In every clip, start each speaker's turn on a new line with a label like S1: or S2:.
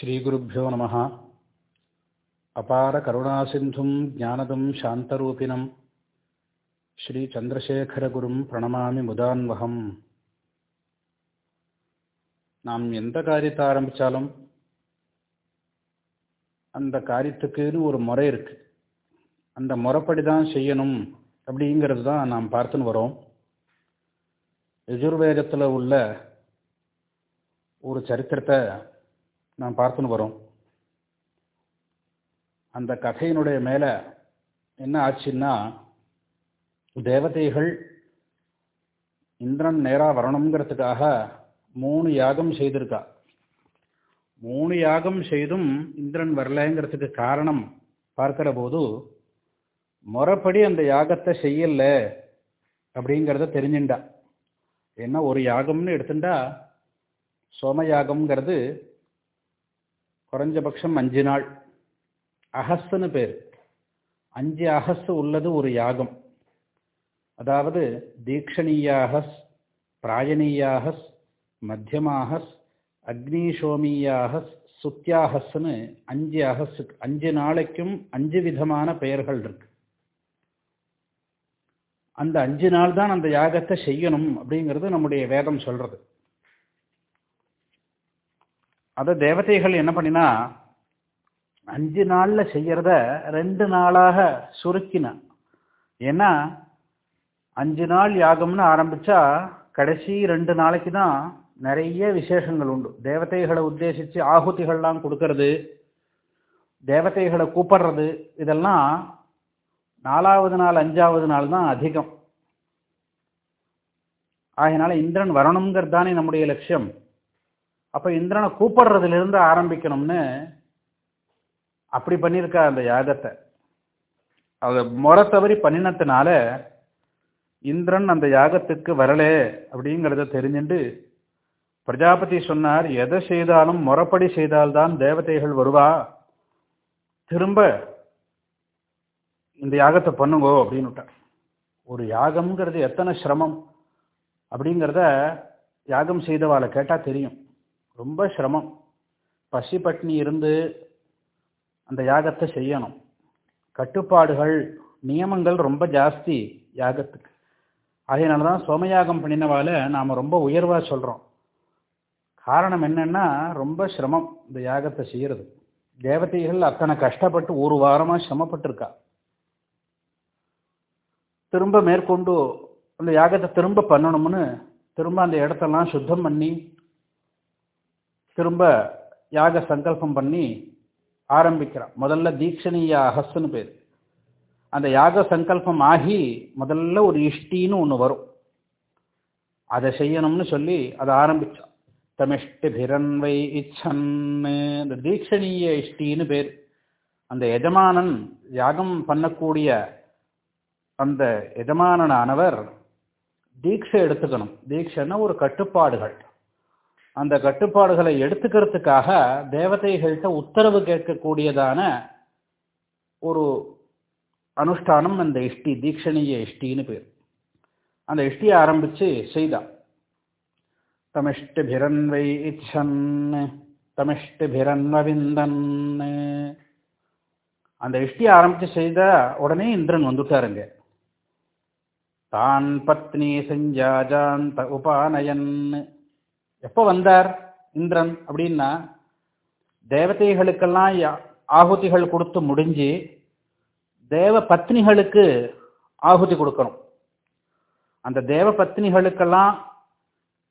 S1: ஸ்ரீகுருப்போ நம அபார கருணாசிந்தும் ஜானதும் சாந்தரூபிணம். ஸ்ரீ சந்திரசேகரகுரும் பிரணமாமி முதான்வகம். நாம் எந்த காரியத்தை ஆரம்பித்தாலும் அந்த காரியத்துக்குன்னு ஒரு முறை இருக்கு. அந்த முறைப்படி தான் செய்யணும் அப்படிங்கிறது தான் நாம் பார்த்துன்னு வரோம். யஜுர்வேதத்தில் உள்ள ஒரு சரித்திரத்தை நாம் பார்த்துன்னு வரோம். அந்த கதையினுடைய மேலே என்ன ஆச்சுன்னா தேவதைகள் இந்திரன் நேராக வரணுங்கிறதுக்காக மூணு யாகம் செய்திருக்கா. மூணு யாகம் செய்தும் இந்திரன் வரலைங்கிறதுக்கு காரணம் பார்க்கிற போது முறைப்படி அந்த யாகத்தை செய்யல அப்படிங்கிறத தெரிஞ்சுண்டா என்ன ஒரு யாகம்னு எடுத்துட்டா சோமயாகம்ங்கிறது குறைஞ்சபட்சம் அஞ்சு நாள். அகஸ்ன்னு பேர். அஞ்சு அகஸ் உள்ளது ஒரு யாகம். அதாவது தீக்ஷணீயாகஸ் பிராயணீயாகஸ் மத்தியமாகஸ் அக்னிஷோமியாகஸ் சுத்தியாகஸ்ன்னு அஞ்சு அகஸ்துக்கு அஞ்சு நாளைக்கும் அஞ்சு விதமான பெயர்கள் இருக்கு. அந்த அஞ்சு நாள் தான் அந்த யாகத்தை செய்யணும் அப்படிங்கிறது நம்முடைய வேதம் சொல்றது. அதை தேவதைகள் என்ன பண்ணினா அஞ்சு நாளில் செய்கிறத ரெண்டு நாளாக சுருக்கின. ஏன்னா அஞ்சு நாள் யாகம்னு ஆரம்பித்தா கடைசி ரெண்டு நாளைக்கு தான் நிறைய விசேஷங்கள் உண்டு. தேவதைகளை உத்தேசித்து ஆகுதிகள்லாம் கொடுக்கறது தேவதைகளை கூப்பிடுறது இதெல்லாம் நாலாவது நாள் அஞ்சாவது நாள் தான் அதிகம். ஆகினால இந்திரன் வரணுங்கிறது தானே நம்முடைய லட்சியம். அப்போ இந்திரனை கூப்பிடுறதுல இருந்து ஆரம்பிக்கணும்னு அப்படி பண்ணியிருக்கா அந்த யாகத்தை. அதை முறை தவறி பண்ணினத்தினால இந்திரன் அந்த யாகத்துக்கு வரலே அப்படிங்கிறத தெரிஞ்சுட்டு பிரஜாபதி சொன்னார் எதை செய்தாலும் முறப்படி செய்தால்தான் தேவதைகள் வருவா? திரும்ப இந்த யாகத்தை பண்ணுங்கோ அப்படின்னு ஒரு யாகம்ங்கிறது எத்தனை சிரமம் அப்படிங்கிறத யாகம் செய்தவாளை கேட்டால் தெரியும். ரொம்ப சிரமம். பசி பட்னி இருந்து அந்த யாகத்தை செய்யணும். கட்டுப்பாடுகள் நியமங்கள் ரொம்ப ஜாஸ்தி யாகத்துக்கு. அதனால தான் சோமயாகம் பண்ணினவால நாம் ரொம்ப உயர்வாக சொல்கிறோம் காரணம் என்னென்னா ரொம்ப சிரமம் இந்த யாகத்தை செய்கிறது தேவதைகள் அத்தனை கஷ்டப்பட்டு ஒரு வாரமாக சிரமப்பட்டிருக்கா. திரும்ப மேற்கொண்டு அந்த யாகத்தை திரும்ப பண்ணணும்னு திரும்ப அந்த இடத்தெல்லாம் சுத்தம் பண்ணி திரும்ப யாக சங்கல்பம் பண்ணி ஆரம்பிக்கிறான். முதல்ல தீட்சணீய அகஸ்ன்னு பேர். அந்த யாக சங்கல்பம் ஆகி முதல்ல ஒரு இஷ்டின்னு ஒன்று வரும். அதை செய்யணும்னு சொல்லி அதை ஆரம்பித்தான் தமிஷ்டிபிரன்வை இச்சன்னு. இந்த தீட்சணீய இஷ்டின்னு பேர். அந்த எஜமானன் யாகம் பண்ணக்கூடிய அந்த எஜமானனானவர் தீட்சை எடுத்துக்கணும். தீட்சைன்னா ஒரு கட்டுப்பாடுகள். அந்த கட்டுப்பாடுகளை எடுத்துக்கிறதுக்காக தேவதைகள்கிட்ட உத்தரவு கேட்கக்கூடியதான ஒரு அனுஷ்டானம் அந்த இஷ்டி தீக்ஷணிய இஷ்டின்னு பேர். அந்த இஷ்டியை ஆரம்பித்து செய்தான் தமிஷ்டிபிரன்வை இச்சன் தமிஷ்டிபிரன்வவிந்தன். அந்த இஷ்டியை ஆரம்பித்து செய்த உடனே இந்திரன் வந்துட்டாருங்க தான் பத்னி செஞ்சாஜாந்த உபானயன். எப்போ வந்தார் இந்திரன் அப்படின்னா தேவதைகளுக்கெல்லாம் ஆகுதிகள் கொடுத்து முடிஞ்சு தேவ பத்னிகளுக்கு ஆகுதி கொடுக்கணும். அந்த தேவ பத்னிகளுக்கெல்லாம்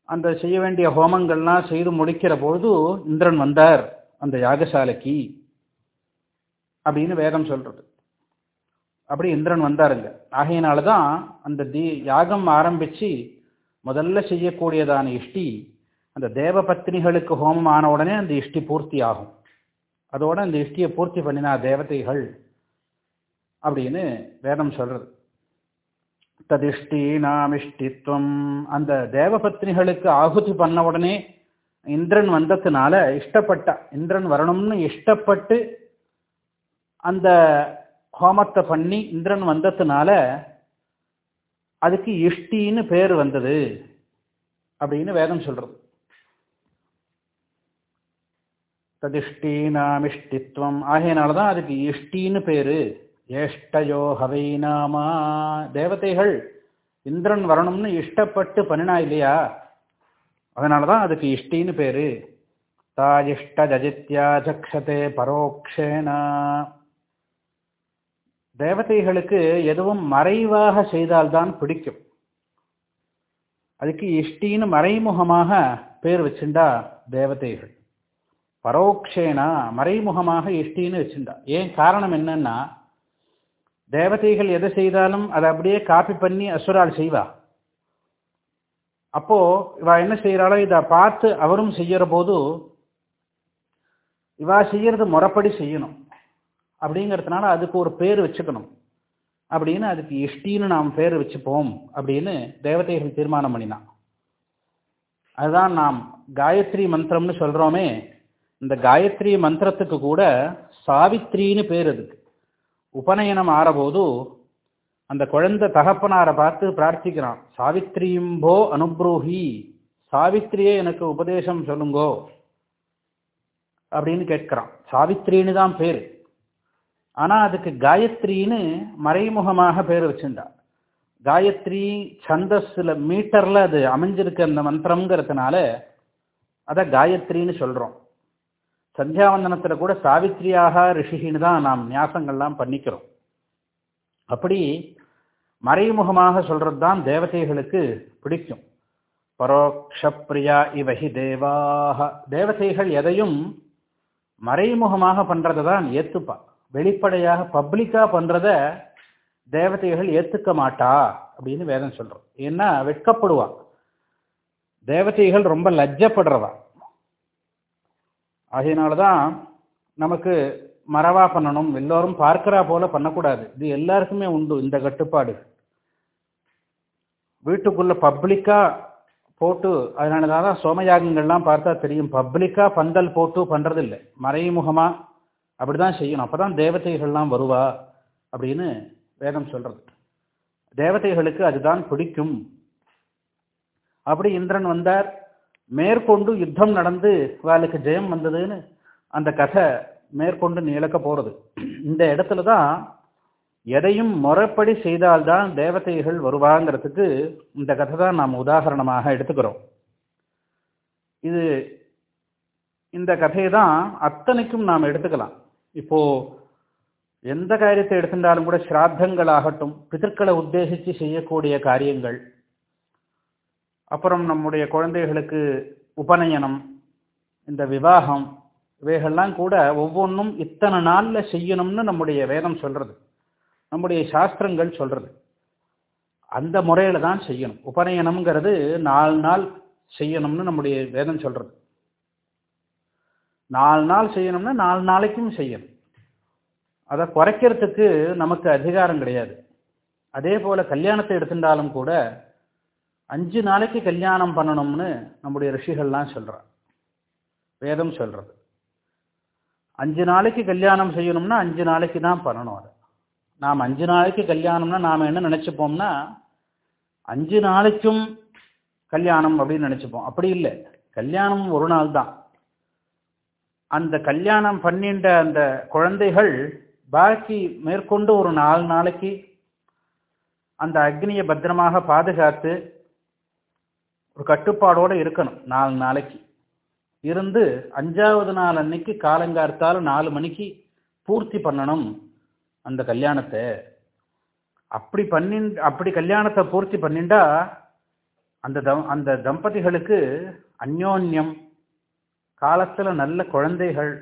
S1: அந்த செய்ய வேண்டிய ஹோமங்கள்லாம் செய்து முடிக்கிற பொழுது இந்திரன் வந்தார் அந்த யாகசாலைக்கு அப்படின்னு வேதம் சொல்றது. அப்படி இந்திரன் வந்தாருங்க ஆகையினால தான் அந்த தீ யாகம் ஆரம்பிச்சு முதல்ல செய்யக்கூடியதான இஷ்டி அந்த தேவ பத்னிகளுக்கு ஹோமம் ஆன உடனே அந்த இஷ்டி பூர்த்தி ஆகும் அதோட அந்த இஷ்டியை பூர்த்தி பண்ணினா தேவதைகள் அப்படின்னு வேதம் சொல்றது. ததிஷ்டீனாமிஷ்டித்வம் அந்த தேவபத்னிகளுக்கு ஆகுதி பண்ண உடனே இந்திரன் வந்ததுனால இஷ்டப்பட்ட இந்திரன் வரணும்னு இஷ்டப்பட்டு அந்த ஹோமத்தை பண்ணி இந்திரன் வந்ததுனால அதுக்கு இஷ்டின்னு பேர் வந்தது அப்படின்னு வேதம் சொல்றது. ததிஷ்டீனாமிஷ்டித்வம் ஆகையினால தான் அதுக்கு இஷ்டின்னு பேரு. ஏஷ்டயோ ஹவை நாமா. தேவதைகள் இந்திரன் வரணும்னு இஷ்டப்பட்டு பண்ணினா இல்லையா? அதனால தான் அதுக்கு இஷ்டின்னு பேரு. தாயிஷ்ட ஜஜித்யா ஜக்ஷதே பரோக்ஷேனா தேவதைகளுக்கு எதுவும் மறைவாக செய்தால்தான் பிடிக்கும். அதுக்கு இஷ்டின்னு மறைமுகமாக பேர் வச்சுண்டா தேவதைகள். பரோக்ஷேனா மறைமுகமாக இஷ்டின்னு வச்சுருந்தா. ஏன் காரணம் என்னன்னா தேவதைகள் எதை செய்தாலும் அதை அப்படியே காப்பி பண்ணி அசுரால் செய்வா. அப்போ இவா என்ன செய்யறாளோ இதை பார்த்து அவரும் செய்யற போது இவா செய்யறது முறைப்படி செய்யணும். அப்படிங்கிறதுனால அதுக்கு ஒரு பேர் வச்சுக்கணும். அப்படின்னு அதுக்கு இஷ்டின்னு நாம் பேர் வச்சுப்போம் அப்படின்னு தேவதைகள் தீர்மானம் பண்ணினான் அதுதான் நாம் காயத்ரி மந்திரம்னு சொல்றோமே இந்த காயத்ரி மந்திரத்துக்கு கூட சாவித்ரின்னு பேர் அதுக்கு உபநயனம் ஆறபோது அந்த குழந்தை தகப்பனாரை பார்த்து பிரார்த்திக்கிறான். சாவித்ரியும்போ அனுப்ரூஹி சாவித்ரியே எனக்கு உபதேசம் சொல்லுங்கோ அப்படின்னு கேட்கிறான். சாவித்ரின்னு தான் பேர். ஆனால் அதுக்கு காயத்ரின்னு மறைமுகமாக பேர் வச்சிருந்தா. காயத்ரி சந்தஸில் மீட்டரில் அது அமைஞ்சிருக்கு அந்த மந்திரம்ங்கிறதுனால அதை காயத்ரின்னு சொல்கிறோம் சந்தியாவந்தனத்தில் கூட சாவித்ரியாக ரிஷிகின்னு தான் நாம் நியாசங்கள்லாம் பண்ணிக்கிறோம். அப்படி மறைமுகமாக சொல்கிறது தான் தேவதைகளுக்கு பிடிக்கும். பரோக்ஷப்ரியா இவஹி தேவாக தேவதைகள் எதையும் மறைமுகமாக பண்ணுறதை தான் ஏற்றுப்பா வெளிப்படையாக பப்ளிக்காக பண்ணுறத தேவதைகள் ஏற்றுக்க மாட்டா அப்படின்னு வேதம் சொல்கிறோம் ஏன்னா வெட்கப்படுவா. தேவதைகள் ரொம்ப லஜ்ஜப்படுறவா. அதனாலதான் நமக்கு மறவா பண்ணணும். எல்லோரும் பார்க்கிறா போல பண்ணக்கூடாது. இது எல்லாருக்குமே உண்டு இந்த கட்டுப்பாடு. வீட்டுக்குள்ள பப்ளிக்கா போட்டு அதனால தான் சோமயாகங்கள்லாம் பார்த்தா தெரியும். பப்ளிக்கா பந்தல் போட்டு பண்ணுறதில்லை மறைமுகமாக மறைமுகமா அப்படிதான் செய்யணும். அப்பதான் தேவதைகள்லாம் வருவா அப்படின்னு வேதம் சொல்றது. தேவதைகளுக்கு அதுதான் பிடிக்கும். அப்படி இந்திரன் வந்தார். மேற்கொண்டு யுத்தம் நடந்து வாளுக்கு ஜெயம் வந்ததுன்னு அந்த கதை மேற்கொண்டு நீளக்க போறது. இந்த இடத்துல தான் எதையும் முறைப்படி செய்தால்தான் தேவதைகள் வருவாங்கிறதுக்கு இந்த கதை தான் நாம் உதாரணமாக எடுத்துக்கிறோம். இது இந்த கதையை தான் அத்தனைக்கும் நாம் எடுத்துக்கலாம். இப்போ எந்த காரியத்தை எடுத்துட்டாலும் கூட ஸ்ராத்தங்களாகட்டும் பிதற்களை உத்தேசித்து செய்யக்கூடிய காரியங்கள் அப்புறம் நம்முடைய குழந்தைகளுக்கு உபநயனம் இந்த விவாகம் இவைகள்லாம் கூட ஒவ்வொன்றும் இத்தனை நாளில் செய்யணும்னு நம்முடைய வேதம் சொல்கிறது நம்முடைய சாஸ்திரங்கள் சொல்கிறது அந்த முறையில் தான் செய்யணும். உபநயனம்ங்கிறது நாலு நாள் செய்யணும்னு நம்முடைய வேதம் சொல்கிறது நாலு நாள் செய்யணும்னா நாலு நாளைக்கும் செய்யணும். அதை குறைக்கிறதுக்கு நமக்கு அதிகாரம் கிடையாது. அதே போல் கல்யாணத்தை எடுத்துட்டாலும் கூட அஞ்சு நாளைக்கு கல்யாணம் பண்ணணும்னு நம்முடைய ரிஷிகள்லாம் சொல்றான் வேதம் சொல்கிறது அஞ்சு நாளைக்கு கல்யாணம் செய்யணும்னா அஞ்சு நாளைக்கு தான் பண்ணணும் அதை. நாம் அஞ்சு நாளைக்கு கல்யாணம்னா நாம் என்ன நினச்சிப்போம்னா அஞ்சு நாளைக்கும் கல்யாணம் அப்படின்னு நினச்சிப்போம். அப்படி இல்லை. கல்யாணம் ஒரு நாள் தான். அந்த கல்யாணம் பண்ணின்ற அந்த குழந்தைகள் பாக்கி மேற்கொண்டு ஒரு நாலு நாளைக்கு அந்த அக்னியை பத்திரமாக பாதுகாத்து ஒரு கட்டுப்பாடோடு இருக்கணும் நாலு நாளைக்கு. இருந்து அஞ்சாவது நாள் அன்னைக்கு காலங்கார்த்தால நாலு மணிக்கு பூர்த்தி பண்ணணும் அந்த கல்யாணத்தை. அப்படி பண்ணின் அப்படி கல்யாணத்தை பூர்த்தி பண்ணிண்டா அந்த தம் அந்த தம்பதிகளுக்கு அந்யோன்யம் காலத்தில் நல்ல குழந்தைகள்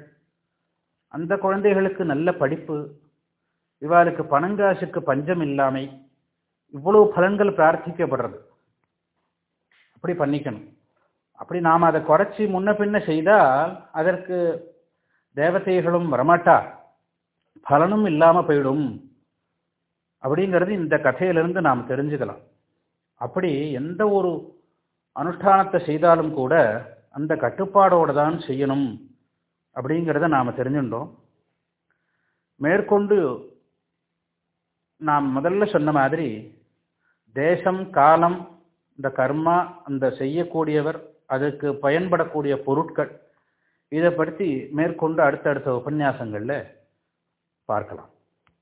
S1: அந்த குழந்தைகளுக்கு நல்ல படிப்பு இவாளுக்கு பணங்காசுக்கு பஞ்சம் இல்லாமை இவ்வளவு பலன்கள் பிரார்த்திக்கப்படுறது. அப்படி பண்ணிக்கணும். அப்படி நாம் அதை குறைச்சி முன்ன பின்ன செய்தால் அதற்கு தேவதைகளும் வரமாட்டா? பலனும் இல்லாமல் போயிடும். அப்படிங்கிறது இந்த கதையிலிருந்து நாம் தெரிஞ்சுக்கலாம். அப்படி எந்த ஒரு அனுஷ்டானத்தை செய்தாலும் கூட அந்த கட்டுப்பாடோடு தான் செய்யணும் அப்படிங்கிறத நாம் தெரிஞ்சுட்டோம். மேற்கொண்டு நாம் முதல்ல சொன்ன மாதிரி தேசம் காலம் இந்த கர்மா அந்த செய்யக்கூடியவர் அதுக்கு பயன்படக்கூடிய பொருட்கள் இதை பற்றி மேற்கொண்டு அடுத்தடுத்த உபன்யாசங்களில் பார்க்கலாம்.